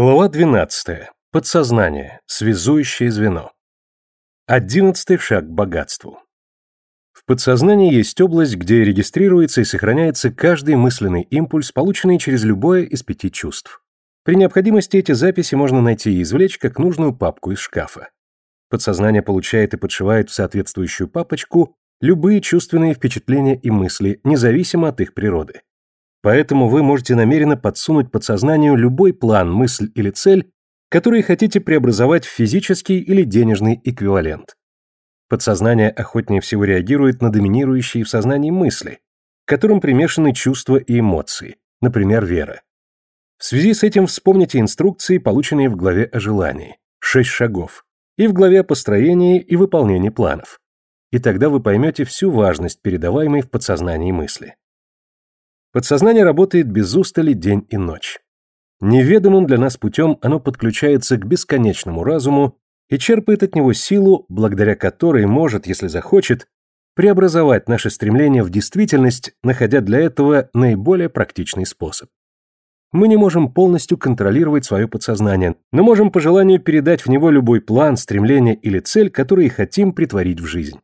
Глава 12. Подсознание. Связующее звено. Одиннадцатый шаг к богатству. В подсознании есть область, где регистрируется и сохраняется каждый мысленный импульс, полученный через любое из пяти чувств. При необходимости эти записи можно найти и извлечь как нужную папку из шкафа. Подсознание получает и подшивает в соответствующую папочку любые чувственные впечатления и мысли, независимо от их природы. Поэтому вы можете намеренно подсунуть подсознанию любой план, мысль или цель, которые хотите преобразовать в физический или денежный эквивалент. Подсознание охотнее всего реагирует на доминирующие в сознании мысли, к которым примешаны чувства и эмоции, например, вера. В связи с этим вспомните инструкции, полученные в главе о желании, шесть шагов, и в главе о построении и выполнении планов. И тогда вы поймете всю важность передаваемой в подсознании мысли. Подсознание работает без устали день и ночь. Неведомым для нас путем оно подключается к бесконечному разуму и черпает от него силу, благодаря которой может, если захочет, преобразовать наше стремление в действительность, находя для этого наиболее практичный способ. Мы не можем полностью контролировать свое подсознание, но можем по желанию передать в него любой план, стремление или цель, которые хотим притворить в жизнь.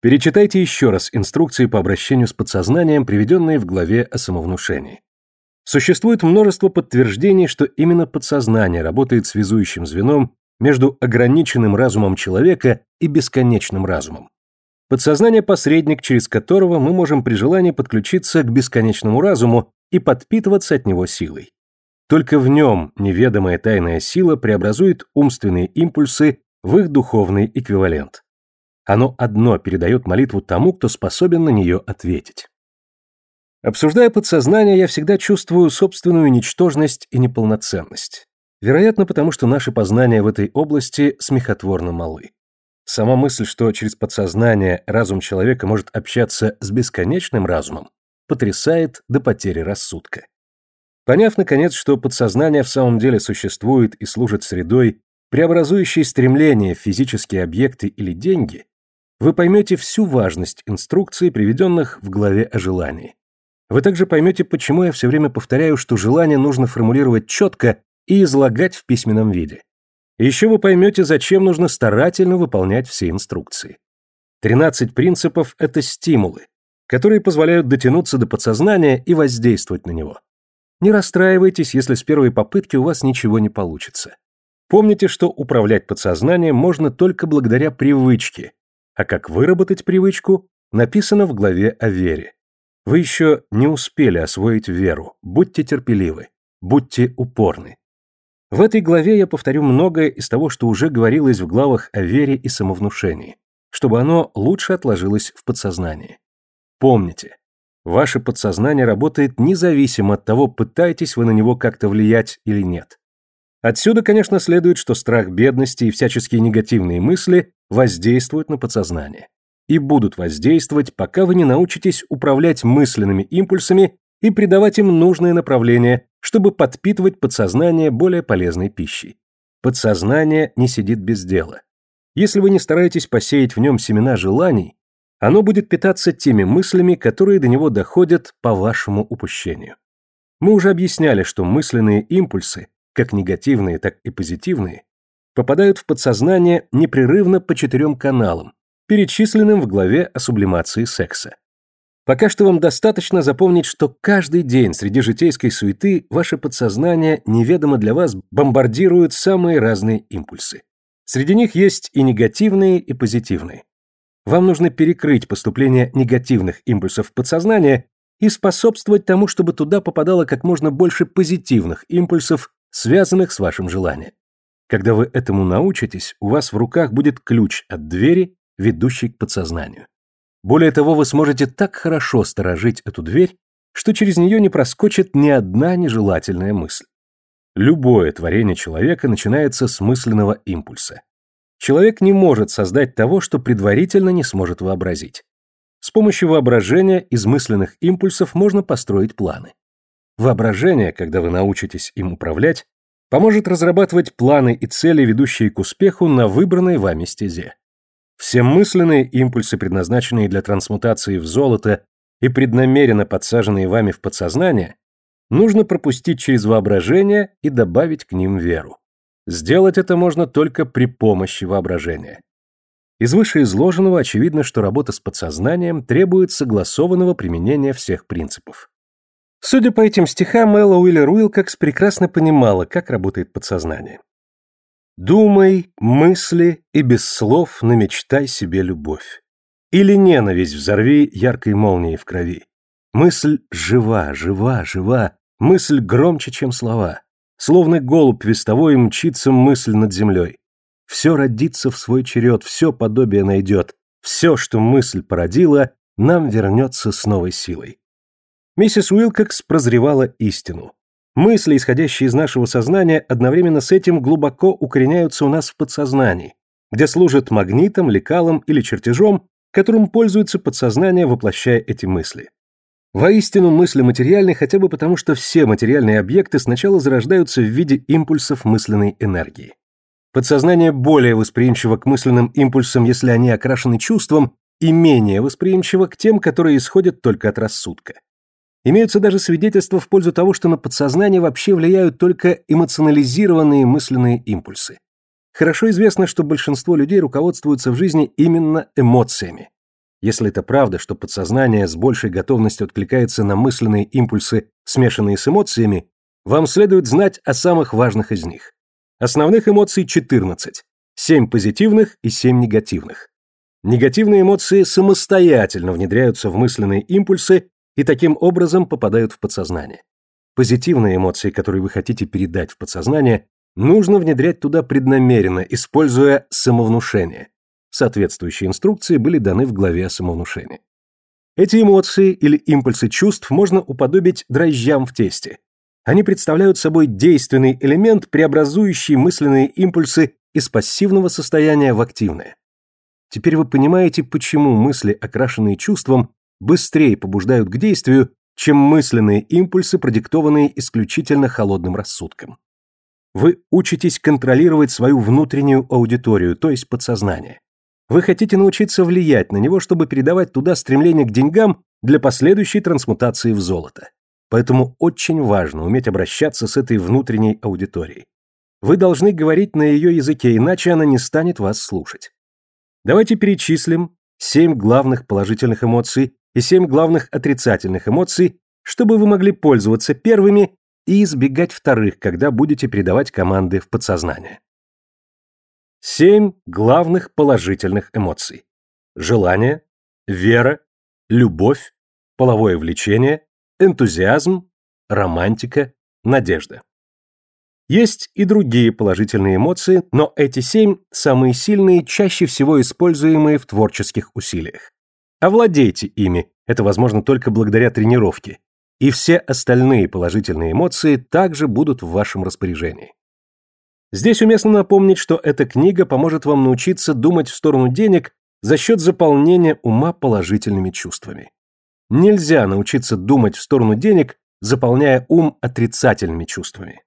Перечитайте еще раз инструкции по обращению с подсознанием, приведенные в главе о самовнушении. Существует множество подтверждений, что именно подсознание работает связующим звеном между ограниченным разумом человека и бесконечным разумом. Подсознание – посредник, через которого мы можем при желании подключиться к бесконечному разуму и подпитываться от него силой. Только в нем неведомая тайная сила преобразует умственные импульсы в их духовный эквивалент. Оно одно передает молитву тому, кто способен на нее ответить. Обсуждая подсознание, я всегда чувствую собственную ничтожность и неполноценность. Вероятно, потому что наши познания в этой области смехотворно малы. Сама мысль, что через подсознание разум человека может общаться с бесконечным разумом, потрясает до потери рассудка. Поняв, наконец, что подсознание в самом деле существует и служит средой, преобразующей стремления в физические объекты или деньги, вы поймете всю важность инструкций, приведенных в главе о желании. Вы также поймете, почему я все время повторяю, что желание нужно формулировать четко и излагать в письменном виде. И еще вы поймете, зачем нужно старательно выполнять все инструкции. 13 принципов – это стимулы, которые позволяют дотянуться до подсознания и воздействовать на него. Не расстраивайтесь, если с первой попытки у вас ничего не получится. Помните, что управлять подсознанием можно только благодаря привычке, а как выработать привычку, написано в главе о вере. Вы еще не успели освоить веру, будьте терпеливы, будьте упорны. В этой главе я повторю многое из того, что уже говорилось в главах о вере и самовнушении, чтобы оно лучше отложилось в подсознании. Помните, ваше подсознание работает независимо от того, пытаетесь вы на него как-то влиять или нет. Отсюда, конечно, следует, что страх бедности и всяческие негативные мысли воздействуют на подсознание. И будут воздействовать, пока вы не научитесь управлять мысленными импульсами и придавать им нужное направление, чтобы подпитывать подсознание более полезной пищей. Подсознание не сидит без дела. Если вы не стараетесь посеять в нем семена желаний, оно будет питаться теми мыслями, которые до него доходят по вашему упущению. Мы уже объясняли, что мысленные импульсы, как негативные, так и позитивные, попадают в подсознание непрерывно по четырем каналам, перечисленным в главе о сублимации секса. Пока что вам достаточно запомнить, что каждый день среди житейской суеты ваше подсознание неведомо для вас бомбардирует самые разные импульсы. Среди них есть и негативные, и позитивные. Вам нужно перекрыть поступление негативных импульсов в подсознание и способствовать тому, чтобы туда попадало как можно больше позитивных импульсов, связанных с вашим желанием. Когда вы этому научитесь, у вас в руках будет ключ от двери, ведущей к подсознанию. Более того, вы сможете так хорошо сторожить эту дверь, что через нее не проскочит ни одна нежелательная мысль. Любое творение человека начинается с мысленного импульса. Человек не может создать того, что предварительно не сможет вообразить. С помощью воображения из мысленных импульсов можно построить планы. Воображение, когда вы научитесь им управлять, поможет разрабатывать планы и цели, ведущие к успеху на выбранной вами стезе. Все мысленные импульсы, предназначенные для трансмутации в золото и преднамеренно подсаженные вами в подсознание, нужно пропустить через воображение и добавить к ним веру. Сделать это можно только при помощи воображения. Из вышеизложенного очевидно, что работа с подсознанием требует согласованного применения всех принципов. Судя по этим стихам, Элла Уиллер Уилкокс прекрасно понимала, как работает подсознание. «Думай, мысли и без слов намечтай себе любовь. Или ненависть взорви яркой молнией в крови. Мысль жива, жива, жива, мысль громче, чем слова. Словно голубь вестовой мчится мысль над землей. Все родится в свой черед, все подобие найдет. Все, что мысль породила, нам вернется с новой силой. Миссис Уилкокс прозревала истину. Мысли, исходящие из нашего сознания, одновременно с этим глубоко укореняются у нас в подсознании, где служат магнитом, лекалом или чертежом, которым пользуется подсознание, воплощая эти мысли. Воистину, мысли материальны хотя бы потому, что все материальные объекты сначала зарождаются в виде импульсов мысленной энергии. Подсознание более восприимчиво к мысленным импульсам, если они окрашены чувством, и менее восприимчиво к тем, которые исходят только от рассудка. Имеются даже свидетельства в пользу того, что на подсознание вообще влияют только эмоционализированные мысленные импульсы. Хорошо известно, что большинство людей руководствуются в жизни именно эмоциями. Если это правда, что подсознание с большей готовностью откликается на мысленные импульсы, смешанные с эмоциями, вам следует знать о самых важных из них. Основных эмоций 14, 7 позитивных и 7 негативных. Негативные эмоции самостоятельно внедряются в мысленные импульсы и таким образом попадают в подсознание. Позитивные эмоции, которые вы хотите передать в подсознание, нужно внедрять туда преднамеренно, используя самовнушение. Соответствующие инструкции были даны в главе о самовнушении. Эти эмоции или импульсы чувств можно уподобить дрожжам в тесте. Они представляют собой действенный элемент, преобразующий мысленные импульсы из пассивного состояния в активное. Теперь вы понимаете, почему мысли, окрашенные чувством, быстрее побуждают к действию, чем мысленные импульсы, продиктованные исключительно холодным рассудком. Вы учитесь контролировать свою внутреннюю аудиторию, то есть подсознание. Вы хотите научиться влиять на него, чтобы передавать туда стремление к деньгам для последующей трансмутации в золото. Поэтому очень важно уметь обращаться с этой внутренней аудиторией. Вы должны говорить на ее языке, иначе она не станет вас слушать. Давайте перечислим семь главных положительных эмоций и семь главных отрицательных эмоций, чтобы вы могли пользоваться первыми и избегать вторых, когда будете передавать команды в подсознание. Семь главных положительных эмоций. Желание, вера, любовь, половое влечение, энтузиазм, романтика, надежда. Есть и другие положительные эмоции, но эти семь самые сильные, чаще всего используемые в творческих усилиях. Овладейте ими, это возможно только благодаря тренировке, и все остальные положительные эмоции также будут в вашем распоряжении. Здесь уместно напомнить, что эта книга поможет вам научиться думать в сторону денег за счет заполнения ума положительными чувствами. Нельзя научиться думать в сторону денег, заполняя ум отрицательными чувствами.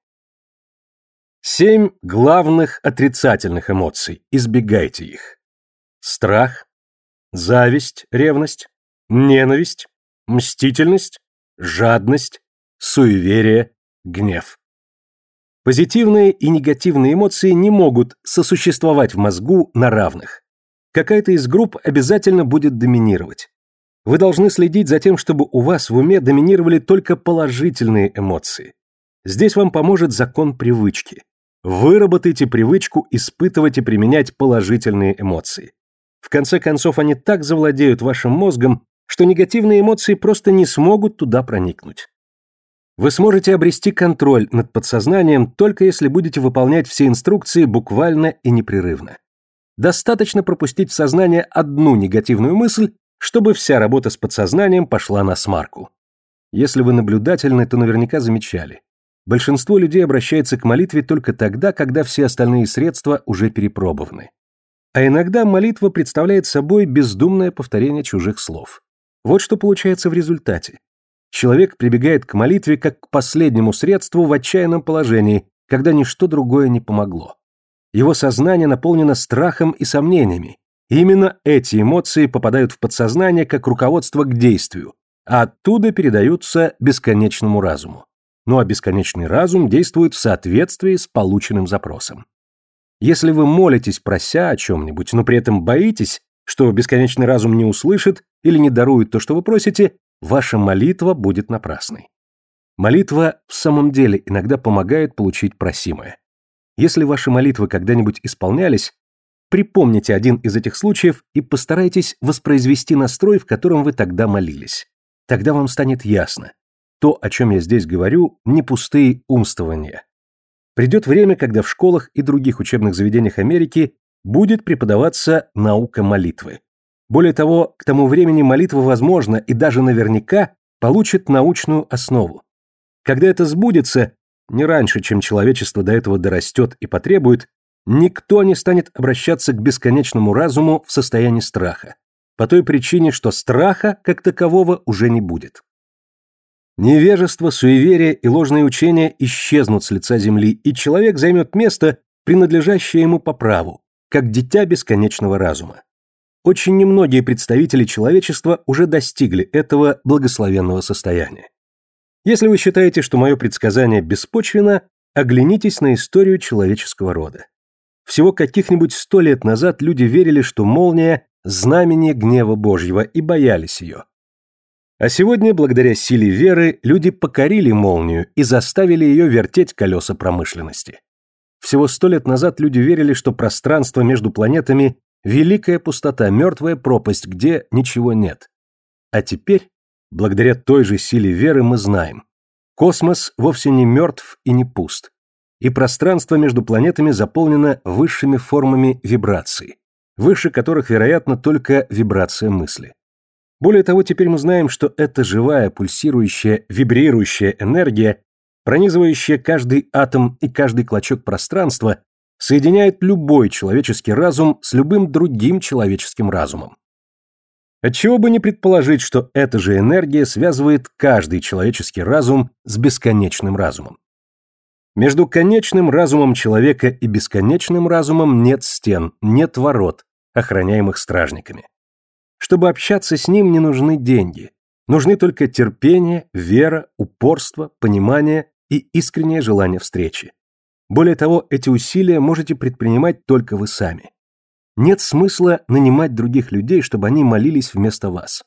Семь главных отрицательных эмоций. Избегайте их. Страх, зависть, ревность, ненависть, мстительность, жадность, суеверие, гнев. Позитивные и негативные эмоции не могут сосуществовать в мозгу на равных. Какая-то из групп обязательно будет доминировать. Вы должны следить за тем, чтобы у вас в уме доминировали только положительные эмоции. Здесь вам поможет закон привычки. Выработайте привычку испытывать и применять положительные эмоции. В конце концов, они так завладеют вашим мозгом, что негативные эмоции просто не смогут туда проникнуть. Вы сможете обрести контроль над подсознанием только если будете выполнять все инструкции буквально и непрерывно. Достаточно пропустить в сознание одну негативную мысль, чтобы вся работа с подсознанием пошла на смарку. Если вы наблюдательны, то наверняка замечали. Большинство людей обращается к молитве только тогда, когда все остальные средства уже перепробованы. А иногда молитва представляет собой бездумное повторение чужих слов. Вот что получается в результате. Человек прибегает к молитве как к последнему средству в отчаянном положении, когда ничто другое не помогло. Его сознание наполнено страхом и сомнениями. И именно эти эмоции попадают в подсознание как руководство к действию, а оттуда передаются бесконечному разуму. ну а бесконечный разум действует в соответствии с полученным запросом. Если вы молитесь, прося о чем-нибудь, но при этом боитесь, что бесконечный разум не услышит или не дарует то, что вы просите, ваша молитва будет напрасной. Молитва в самом деле иногда помогает получить просимое. Если ваши молитвы когда-нибудь исполнялись, припомните один из этих случаев и постарайтесь воспроизвести настрой, в котором вы тогда молились. Тогда вам станет ясно. То, о чем я здесь говорю, не пустые умствования. Придет время, когда в школах и других учебных заведениях Америки будет преподаваться наука молитвы. Более того, к тому времени молитва, возможно, и даже наверняка получит научную основу. Когда это сбудется, не раньше, чем человечество до этого дорастет и потребует, никто не станет обращаться к бесконечному разуму в состоянии страха, по той причине, что страха, как такового, уже не будет. Невежество, суеверие и ложные учения исчезнут с лица земли, и человек займет место, принадлежащее ему по праву, как дитя бесконечного разума. Очень немногие представители человечества уже достигли этого благословенного состояния. Если вы считаете, что мое предсказание беспочвенно, оглянитесь на историю человеческого рода. Всего каких-нибудь сто лет назад люди верили, что молния – знамение гнева Божьего и боялись ее. А сегодня, благодаря силе веры, люди покорили молнию и заставили ее вертеть колеса промышленности. Всего сто лет назад люди верили, что пространство между планетами – великая пустота, мертвая пропасть, где ничего нет. А теперь Благодаря той же силе веры мы знаем. Космос вовсе не мертв и не пуст. И пространство между планетами заполнено высшими формами вибраций, выше которых, вероятно, только вибрация мысли. Более того, теперь мы знаем, что эта живая, пульсирующая, вибрирующая энергия, пронизывающая каждый атом и каждый клочок пространства, соединяет любой человеческий разум с любым другим человеческим разумом. Отчего бы не предположить, что эта же энергия связывает каждый человеческий разум с бесконечным разумом. Между конечным разумом человека и бесконечным разумом нет стен, нет ворот, охраняемых стражниками. Чтобы общаться с ним, не нужны деньги. Нужны только терпение, вера, упорство, понимание и искреннее желание встречи. Более того, эти усилия можете предпринимать только вы сами. Нет смысла нанимать других людей, чтобы они молились вместо вас.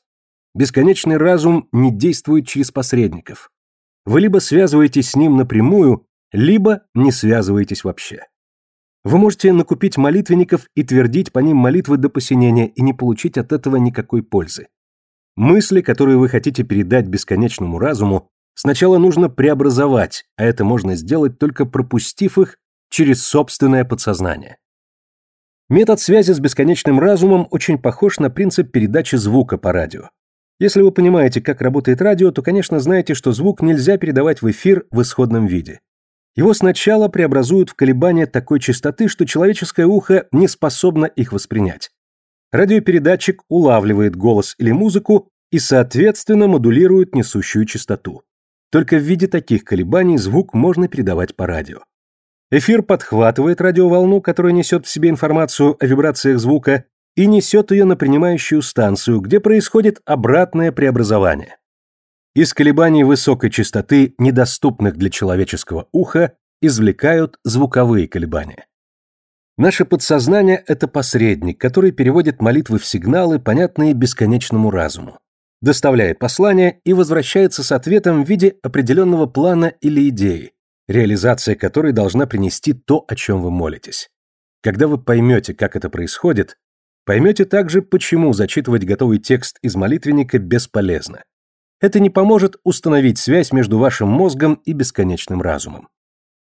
Бесконечный разум не действует через посредников. Вы либо связываетесь с ним напрямую, либо не связываетесь вообще. Вы можете накупить молитвенников и твердить по ним молитвы до посинения и не получить от этого никакой пользы. Мысли, которые вы хотите передать бесконечному разуму, сначала нужно преобразовать, а это можно сделать только пропустив их через собственное подсознание. Метод связи с бесконечным разумом очень похож на принцип передачи звука по радио. Если вы понимаете, как работает радио, то, конечно, знаете, что звук нельзя передавать в эфир в исходном виде. Его сначала преобразуют в колебания такой частоты, что человеческое ухо не способно их воспринять. Радиопередатчик улавливает голос или музыку и, соответственно, модулирует несущую частоту. Только в виде таких колебаний звук можно передавать по радио. Эфир подхватывает радиоволну, которая несет в себе информацию о вибрациях звука, и несет ее на принимающую станцию, где происходит обратное преобразование. Из колебаний высокой частоты, недоступных для человеческого уха, извлекают звуковые колебания. Наше подсознание – это посредник, который переводит молитвы в сигналы, понятные бесконечному разуму, доставляет послание и возвращается с ответом в виде определенного плана или идеи, реализация которой должна принести то, о чем вы молитесь. Когда вы поймете, как это происходит, поймете также, почему зачитывать готовый текст из молитвенника бесполезно. Это не поможет установить связь между вашим мозгом и бесконечным разумом.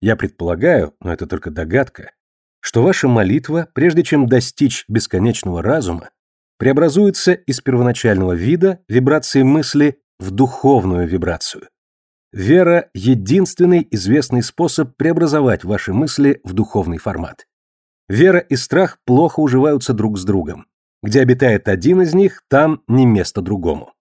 Я предполагаю, но это только догадка, что ваша молитва, прежде чем достичь бесконечного разума, преобразуется из первоначального вида вибрации мысли в духовную вибрацию. Вера – единственный известный способ преобразовать ваши мысли в духовный формат. Вера и страх плохо уживаются друг с другом. Где обитает один из них, там не место другому.